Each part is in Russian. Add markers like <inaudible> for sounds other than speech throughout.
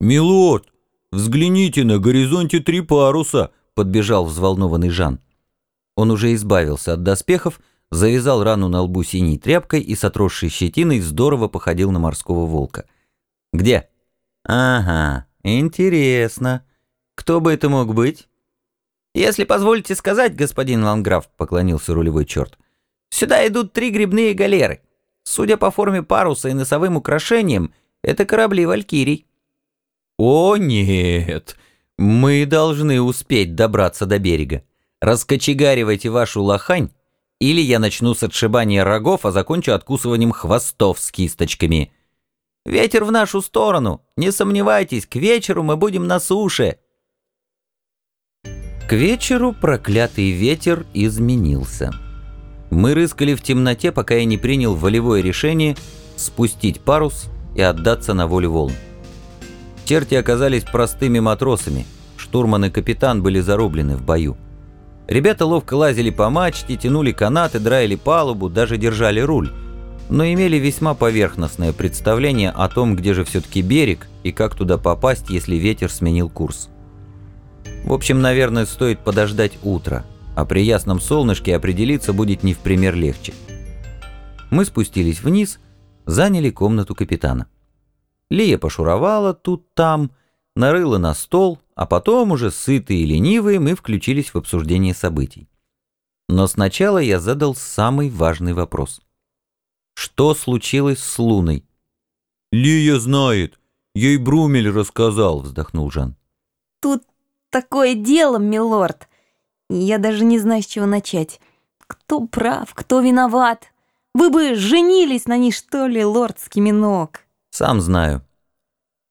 «Милорд, взгляните, на горизонте три паруса!» — подбежал взволнованный Жан. Он уже избавился от доспехов, завязал рану на лбу синей тряпкой и с отросшей щетиной здорово походил на морского волка. «Где?» «Ага, интересно. Кто бы это мог быть?» «Если позволите сказать, господин Ланграф», — поклонился рулевой черт, — «сюда идут три грибные галеры. Судя по форме паруса и носовым украшениям, это корабли Валькирий». «О, нет! Мы должны успеть добраться до берега. Раскочегаривайте вашу лохань, или я начну с отшибания рогов, а закончу откусыванием хвостов с кисточками. Ветер в нашу сторону. Не сомневайтесь, к вечеру мы будем на суше». К вечеру проклятый ветер изменился. Мы рыскали в темноте, пока я не принял волевое решение спустить парус и отдаться на волю волн. Черти оказались простыми матросами, штурман и капитан были зарублены в бою. Ребята ловко лазили по мачте, тянули канаты, драили палубу, даже держали руль, но имели весьма поверхностное представление о том, где же все-таки берег и как туда попасть, если ветер сменил курс. В общем, наверное, стоит подождать утра, а при ясном солнышке определиться будет не в пример легче. Мы спустились вниз, заняли комнату капитана. Лия пошуровала тут-там, нарыла на стол, а потом уже сытые и ленивые мы включились в обсуждение событий. Но сначала я задал самый важный вопрос. Что случилось с Луной? «Лия знает, ей Брумель рассказал», — вздохнул Жан. Тут такое дело, милорд. Я даже не знаю, с чего начать. Кто прав, кто виноват? Вы бы женились на ней, что ли, лорд Скиминок? Сам знаю.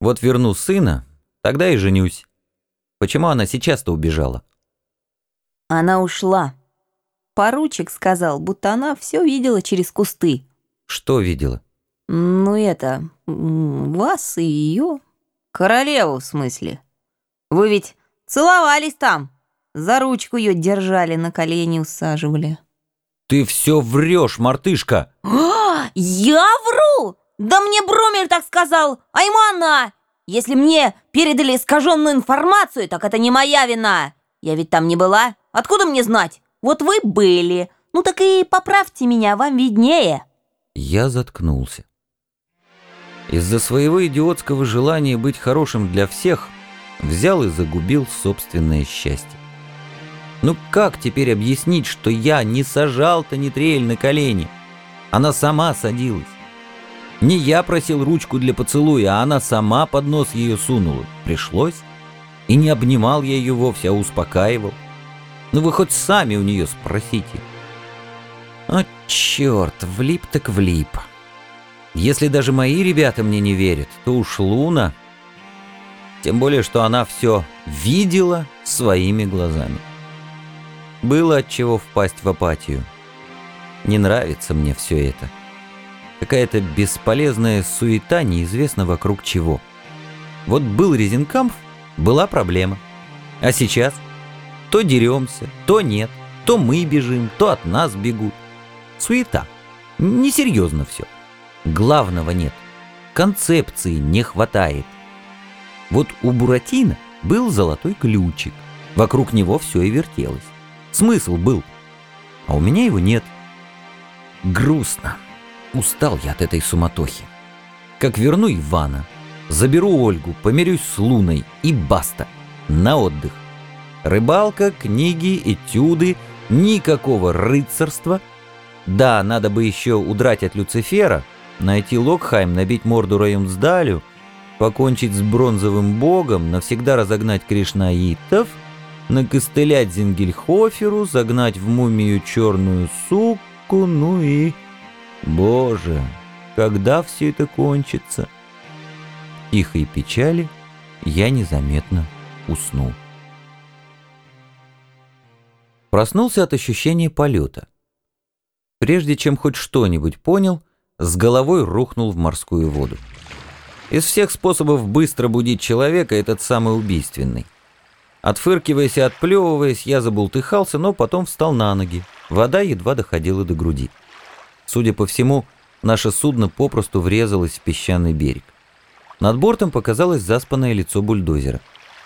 Вот верну сына, тогда и женюсь. Почему она сейчас-то убежала? Она ушла. Поручик сказал, будто она все видела через кусты. Что видела? Ну это, вас и ее. Королеву, в смысле. Вы ведь целовались там. За ручку ее держали, на колени усаживали. Ты все врешь, мартышка. А, <gasps> я вру? Да мне Брумель так сказал, а ему она. Если мне передали искаженную информацию, так это не моя вина. Я ведь там не была. Откуда мне знать? Вот вы были. Ну так и поправьте меня, вам виднее. Я заткнулся. Из-за своего идиотского желания быть хорошим для всех взял и загубил собственное счастье. Ну как теперь объяснить, что я не сажал Танитрель на колени? Она сама садилась. Не я просил ручку для поцелуя, а она сама под нос ее сунула. Пришлось. И не обнимал я ее вовсе, а успокаивал. Ну вы хоть сами у нее спросите. О, черт, влип так влип. Если даже мои ребята мне не верят, то уж Луна... Тем более, что она все видела своими глазами. Было от чего впасть в апатию. Не нравится мне все это. Какая-то бесполезная суета, неизвестно вокруг чего. Вот был Резинкамп, была проблема. А сейчас? То деремся, то нет, то мы бежим, то от нас бегут. Суета. Несерьезно все. Главного нет. Концепции не хватает. Вот у Буратино был золотой ключик. Вокруг него все и вертелось. Смысл был. А у меня его нет. Грустно. Устал я от этой суматохи. Как верну Ивана, заберу Ольгу, помирюсь с Луной и баста. На отдых. Рыбалка, книги, этюды, никакого рыцарства. Да, надо бы еще удрать от Люцифера, найти Локхайм, набить морду Раюмсдалю, покончить с бронзовым богом, навсегда разогнать кришнаитов, накостылять Зингельхоферу, загнать в мумию черную суку, ну и... Боже, когда все это кончится? Тихой печали я незаметно уснул. Проснулся от ощущения полета. Прежде чем хоть что-нибудь понял, с головой рухнул в морскую воду. Из всех способов быстро будить человека этот самый убийственный. Отфыркиваясь и отплевываясь, я забултыхался, но потом встал на ноги. Вода едва доходила до груди. Судя по всему, наше судно попросту врезалось в песчаный берег. Над бортом показалось заспанное лицо бульдозера.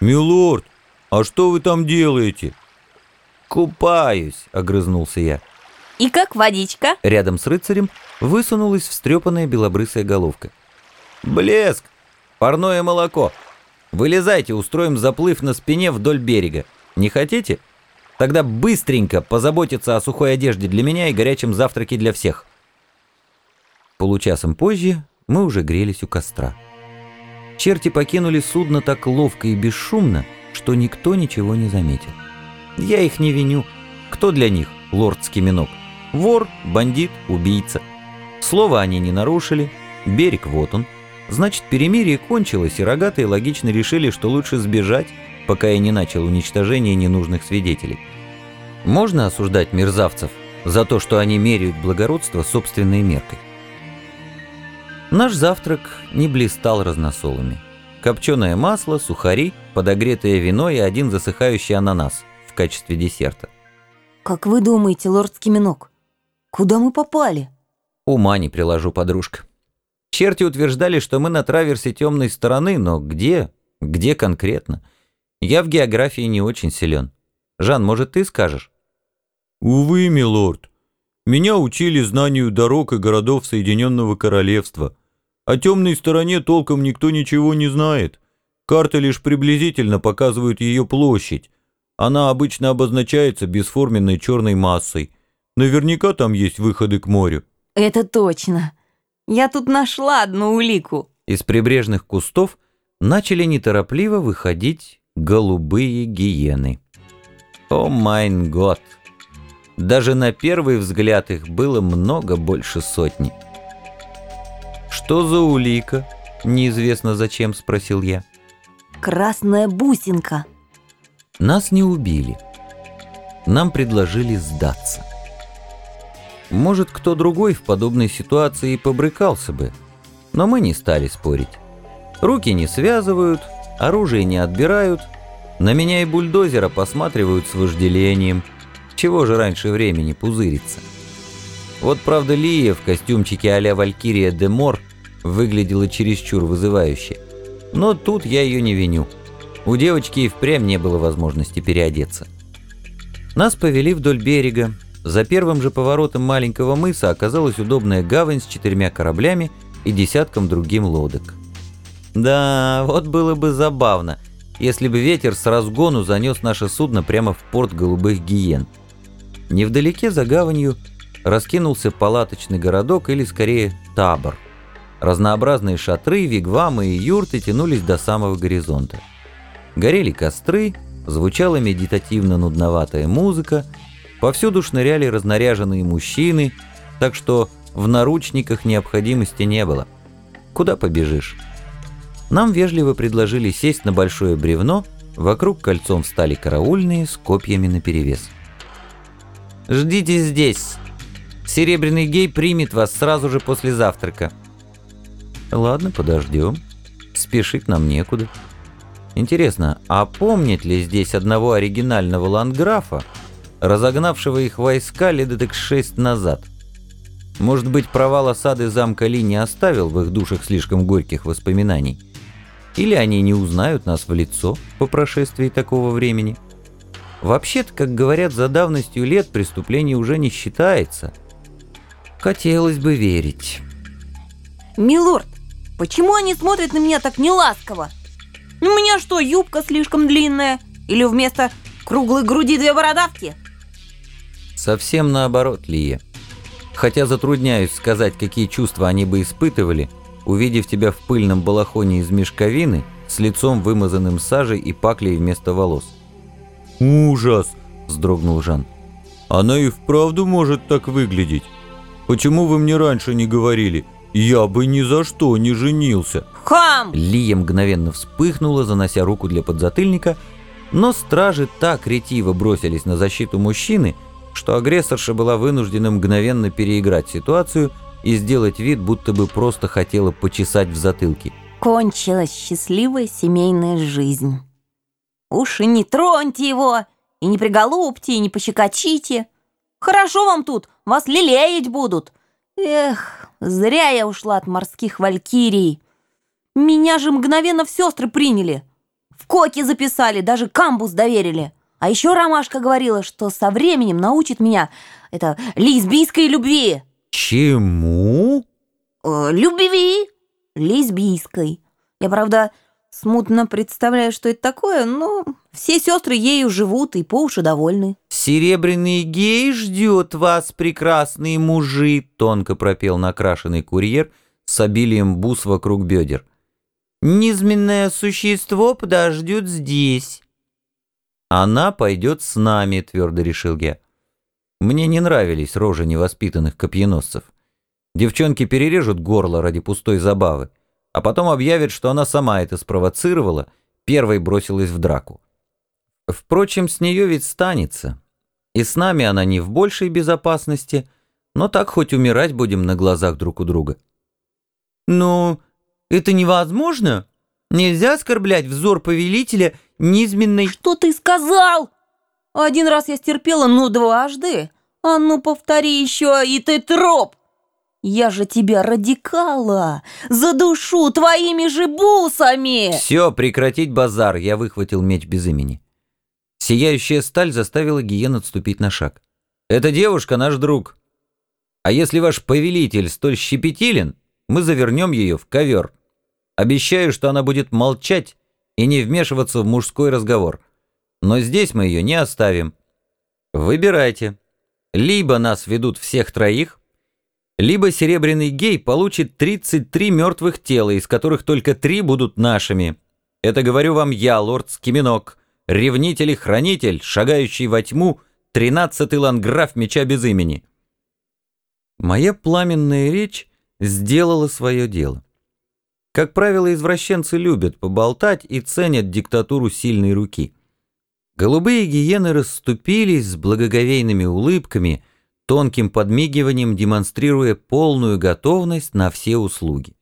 «Милорд, а что вы там делаете?» «Купаюсь», — огрызнулся я. И как водичка? Рядом с рыцарем высунулась встрепанная белобрысая головка. «Блеск! Парное молоко! Вылезайте, устроим заплыв на спине вдоль берега. Не хотите? Тогда быстренько позаботиться о сухой одежде для меня и горячем завтраке для всех». Получасом позже мы уже грелись у костра. Черти покинули судно так ловко и бесшумно, что никто ничего не заметил. Я их не виню. Кто для них лорд Скиминок? Вор, бандит, убийца. Слово они не нарушили, берег вот он. Значит, перемирие кончилось, и рогатые логично решили, что лучше сбежать, пока я не начал уничтожение ненужных свидетелей. Можно осуждать мерзавцев за то, что они меряют благородство собственной меркой? Наш завтрак не блистал разносолами. Копченое масло, сухари, подогретое вино и один засыхающий ананас в качестве десерта. Как вы думаете, лорд Скиминок, куда мы попали? Ума не приложу, подружка. Черти утверждали, что мы на траверсе темной стороны, но где? Где конкретно? Я в географии не очень силен. Жан, может, ты скажешь? Увы, милорд. Меня учили знанию дорог и городов Соединенного Королевства. О темной стороне толком никто ничего не знает. Карты лишь приблизительно показывают ее площадь. Она обычно обозначается бесформенной черной массой. Наверняка там есть выходы к морю. Это точно. Я тут нашла одну улику. Из прибрежных кустов начали неторопливо выходить голубые гиены. О майн год! Даже на первый взгляд их было много больше сотни. «Что за улика?» — неизвестно зачем, спросил я. Красная бусинка. Нас не убили. Нам предложили сдаться. Может, кто другой в подобной ситуации побрыкался бы, но мы не стали спорить. Руки не связывают, оружие не отбирают, на меня и бульдозера посматривают с вожделением. Чего же раньше времени пузыриться? Вот правда Лия в костюмчике а-ля Валькирия де Мор выглядела чересчур вызывающе. Но тут я ее не виню. У девочки и впрямь не было возможности переодеться. Нас повели вдоль берега. За первым же поворотом маленького мыса оказалась удобная гавань с четырьмя кораблями и десятком другим лодок. Да, вот было бы забавно, если бы ветер с разгону занес наше судно прямо в порт голубых гиен. Невдалеке за гаванью раскинулся палаточный городок или скорее табор. Разнообразные шатры, вигвамы и юрты тянулись до самого горизонта. Горели костры, звучала медитативно-нудноватая музыка, повсюду шныряли разнаряженные мужчины, так что в наручниках необходимости не было. Куда побежишь? Нам вежливо предложили сесть на большое бревно, вокруг кольцом встали караульные с копьями наперевес. «Ждите здесь. Серебряный гей примет вас сразу же после завтрака». «Ладно, подождем. Спешить нам некуда». Интересно, а помнит ли здесь одного оригинального ландграфа, разогнавшего их войска лет так шесть назад? Может быть, провал осады замка Ли не оставил в их душах слишком горьких воспоминаний? Или они не узнают нас в лицо по прошествии такого времени? Вообще-то, как говорят, за давностью лет преступление уже не считается. Хотелось бы верить. Милорд, почему они смотрят на меня так неласково? У меня что, юбка слишком длинная? Или вместо круглой груди две бородавки? Совсем наоборот, Лия. Хотя затрудняюсь сказать, какие чувства они бы испытывали, увидев тебя в пыльном балахоне из мешковины с лицом вымазанным сажей и паклей вместо волос. «Ужас!» – вздрогнул Жан. «Она и вправду может так выглядеть. Почему вы мне раньше не говорили? Я бы ни за что не женился». Хам! Лия мгновенно вспыхнула, занося руку для подзатыльника, но стражи так ретиво бросились на защиту мужчины, что агрессорша была вынуждена мгновенно переиграть ситуацию и сделать вид, будто бы просто хотела почесать в затылке. Кончилась счастливая семейная жизнь. Уж и не троньте его, и не приголубьте, и не пощекочите. Хорошо вам тут, вас лелеять будут. Эх, зря я ушла от морских валькирий. Меня же мгновенно в сестры приняли. В коки записали, даже камбус доверили. А еще Ромашка говорила, что со временем научит меня это лесбийской любви. Чему? Э, любви лесбийской. Я, правда, смутно представляю, что это такое, но все сестры ею живут и по уши довольны. «Серебряный гей ждет вас, прекрасные мужи», — тонко пропел накрашенный курьер с обилием бус вокруг бедер. «Низменное существо подождет здесь». «Она пойдет с нами», — твердо решил я. Мне не нравились рожи невоспитанных копьеносцев. Девчонки перережут горло ради пустой забавы, а потом объявят, что она сама это спровоцировала, первой бросилась в драку. Впрочем, с нее ведь станется. И с нами она не в большей безопасности, но так хоть умирать будем на глазах друг у друга. «Ну, это невозможно. Нельзя оскорблять взор повелителя низменной...» Что ты сказал? Один раз я стерпела, ну дважды. А ну повтори еще, и ты троп. Я же тебя радикала, задушу твоими же бусами. «Все, прекратить базар!» Я выхватил меч без имени. Сияющая сталь заставила Гиен отступить на шаг. «Эта девушка наш друг. А если ваш повелитель столь щепетилен, мы завернем ее в ковер. Обещаю, что она будет молчать и не вмешиваться в мужской разговор. Но здесь мы ее не оставим. Выбирайте. Либо нас ведут всех троих, либо серебряный гей получит 33 мертвых тела, из которых только три будут нашими. Это говорю вам я, лорд Скиминок, ревнитель и хранитель, шагающий во тьму, тринадцатый ландграф меча без имени. Моя пламенная речь сделала свое дело. Как правило, извращенцы любят поболтать и ценят диктатуру сильной руки. Голубые гиены расступились с благоговейными улыбками, тонким подмигиванием демонстрируя полную готовность на все услуги.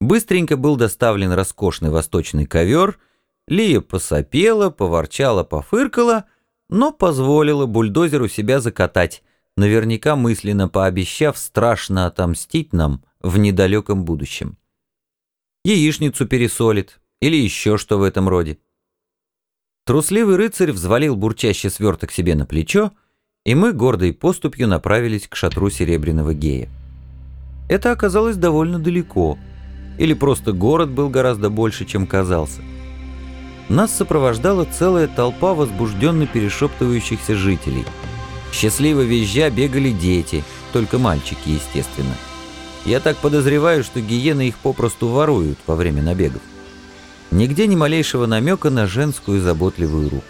Быстренько был доставлен роскошный восточный ковер, Лия посопела, поворчала, пофыркала, но позволила бульдозеру себя закатать, наверняка мысленно пообещав страшно отомстить нам в недалеком будущем. Яичницу пересолит или еще что в этом роде. Трусливый рыцарь взвалил бурчащий сверток себе на плечо, и мы гордой поступью направились к шатру Серебряного Гея. Это оказалось довольно далеко, или просто город был гораздо больше, чем казался. Нас сопровождала целая толпа возбужденно перешептывающихся жителей. Счастливо визжа бегали дети, только мальчики, естественно. Я так подозреваю, что гиены их попросту воруют во время набегов. Нигде ни малейшего намека на женскую заботливую руку.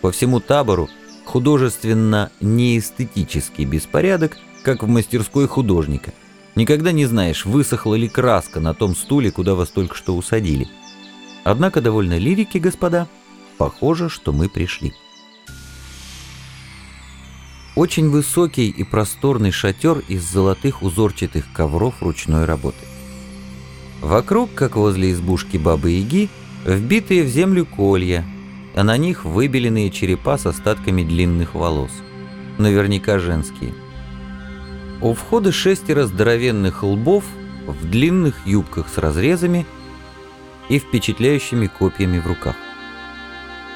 По всему табору художественно неэстетический беспорядок, как в мастерской художника. Никогда не знаешь, высохла ли краска на том стуле, куда вас только что усадили. Однако довольно лирики, господа, похоже, что мы пришли. Очень высокий и просторный шатер из золотых узорчатых ковров ручной работы. Вокруг, как возле избушки Бабы-Яги, вбитые в землю колья, а на них выбеленные черепа с остатками длинных волос. Наверняка женские. У входа шестеро здоровенных лбов в длинных юбках с разрезами и впечатляющими копьями в руках.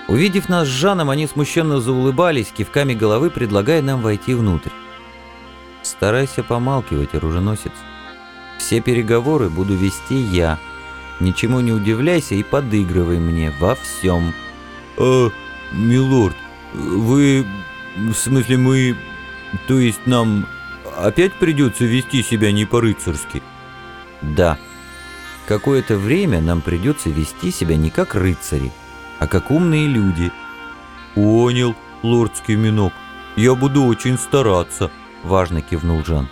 Увидев нас с Жаном, они смущенно заулыбались, кивками головы предлагая нам войти внутрь. Старайся помалкивать, оруженосец. Все переговоры буду вести я. Ничему не удивляйся и подыгрывай мне во всем. «А, милорд, вы... В смысле, мы... То есть нам опять придется вести себя не по-рыцарски?» Да. Какое-то время нам придется вести себя не как рыцари, а как умные люди. «Понял, лордский минок. Я буду очень стараться», — важно кивнул Жан.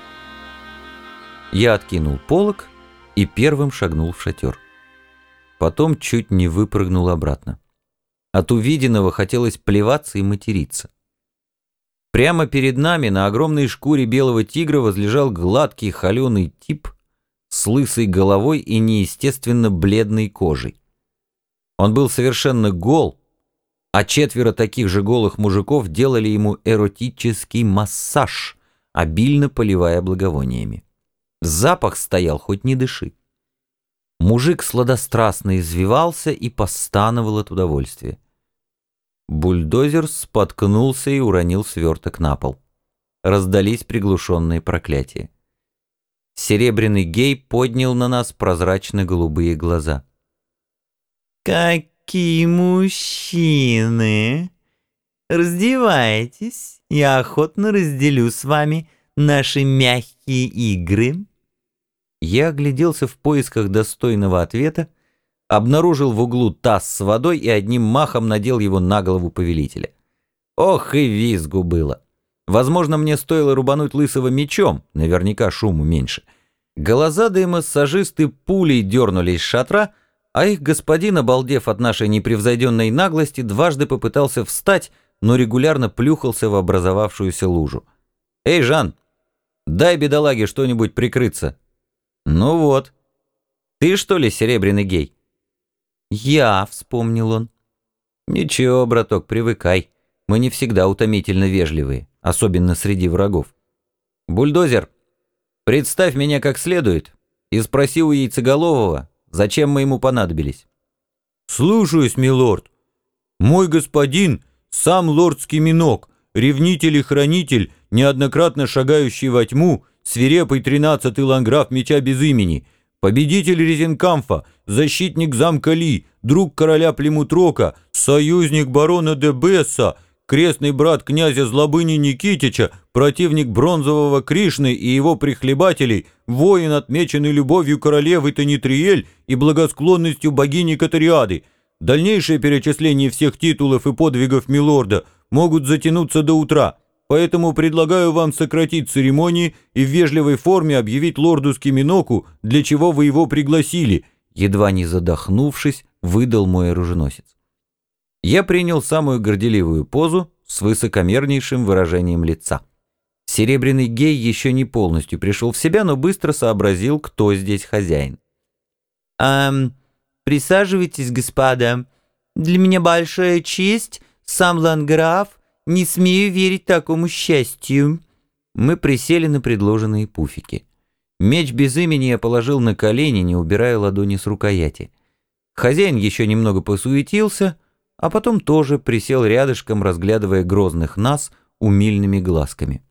Я откинул полог и первым шагнул в шатер. Потом чуть не выпрыгнул обратно. От увиденного хотелось плеваться и материться. Прямо перед нами на огромной шкуре белого тигра возлежал гладкий холеный тип с лысой головой и неестественно бледной кожей. Он был совершенно гол, а четверо таких же голых мужиков делали ему эротический массаж, обильно поливая благовониями. Запах стоял, хоть не дыши. Мужик сладострастно извивался и постановал от удовольствия. Бульдозер споткнулся и уронил сверток на пол. Раздались приглушенные проклятия. Серебряный гей поднял на нас прозрачно-голубые глаза. «Какие мужчины! Раздевайтесь, я охотно разделю с вами наши мягкие игры». Я огляделся в поисках достойного ответа, обнаружил в углу таз с водой и одним махом надел его на голову повелителя. Ох и визгу было! Возможно, мне стоило рубануть лысого мечом, наверняка шуму меньше. Голозадые массажисты пулей дернулись с шатра, а их господин, обалдев от нашей непревзойденной наглости, дважды попытался встать, но регулярно плюхался в образовавшуюся лужу. «Эй, Жан, дай бедолаге что-нибудь прикрыться». «Ну вот. Ты что ли серебряный гей?» «Я», — вспомнил он. «Ничего, браток, привыкай. Мы не всегда утомительно вежливые, особенно среди врагов. Бульдозер, представь меня как следует и спроси у яйцеголового, зачем мы ему понадобились». «Слушаюсь, милорд. Мой господин, сам лордский минок, ревнитель и хранитель, неоднократно шагающий во тьму, свирепый тринадцатый ланграф меча без имени — победитель Резенкамфа, защитник замка Ли, друг короля Племутрока, союзник барона де Бесса, крестный брат князя Злобыни Никитича, противник бронзового Кришны и его прихлебателей, воин, отмеченный любовью королевы Танитриэль и благосклонностью богини Катариады. Дальнейшее перечисление всех титулов и подвигов Милорда могут затянуться до утра – Поэтому предлагаю вам сократить церемонии и в вежливой форме объявить лорду Скиминоку, для чего вы его пригласили», едва не задохнувшись, выдал мой оруженосец. Я принял самую горделивую позу с высокомернейшим выражением лица. Серебряный гей еще не полностью пришел в себя, но быстро сообразил, кто здесь хозяин. «Эм, присаживайтесь, господа. Для меня большая честь, сам ланграф, не смею верить такому счастью. Мы присели на предложенные пуфики. Меч без имени я положил на колени, не убирая ладони с рукояти. Хозяин еще немного посуетился, а потом тоже присел рядышком, разглядывая грозных нас умильными глазками.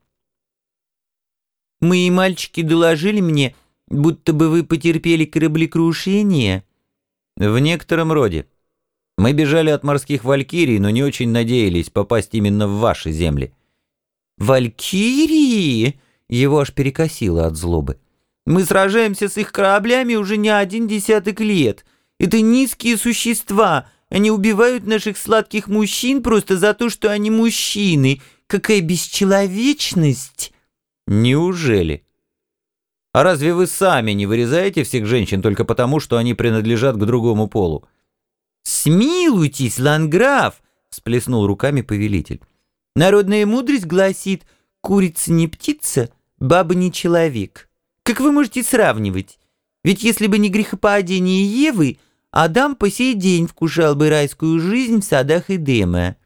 «Мои мальчики доложили мне, будто бы вы потерпели кораблекрушение». «В некотором роде. Мы бежали от морских валькирий, но не очень надеялись попасть именно в ваши земли». «Валькирии?» Его аж перекосило от злобы. «Мы сражаемся с их кораблями уже не один десяток лет. Это низкие существа. Они убивают наших сладких мужчин просто за то, что они мужчины. Какая бесчеловечность!» «Неужели?» «А разве вы сами не вырезаете всех женщин только потому, что они принадлежат к другому полу?» «Смилуйтесь, ланграф!» — всплеснул руками повелитель. «Народная мудрость гласит, курица не птица, баба не человек. Как вы можете сравнивать? Ведь если бы не грехопадение Евы, Адам по сей день вкушал бы райскую жизнь в садах Эдема.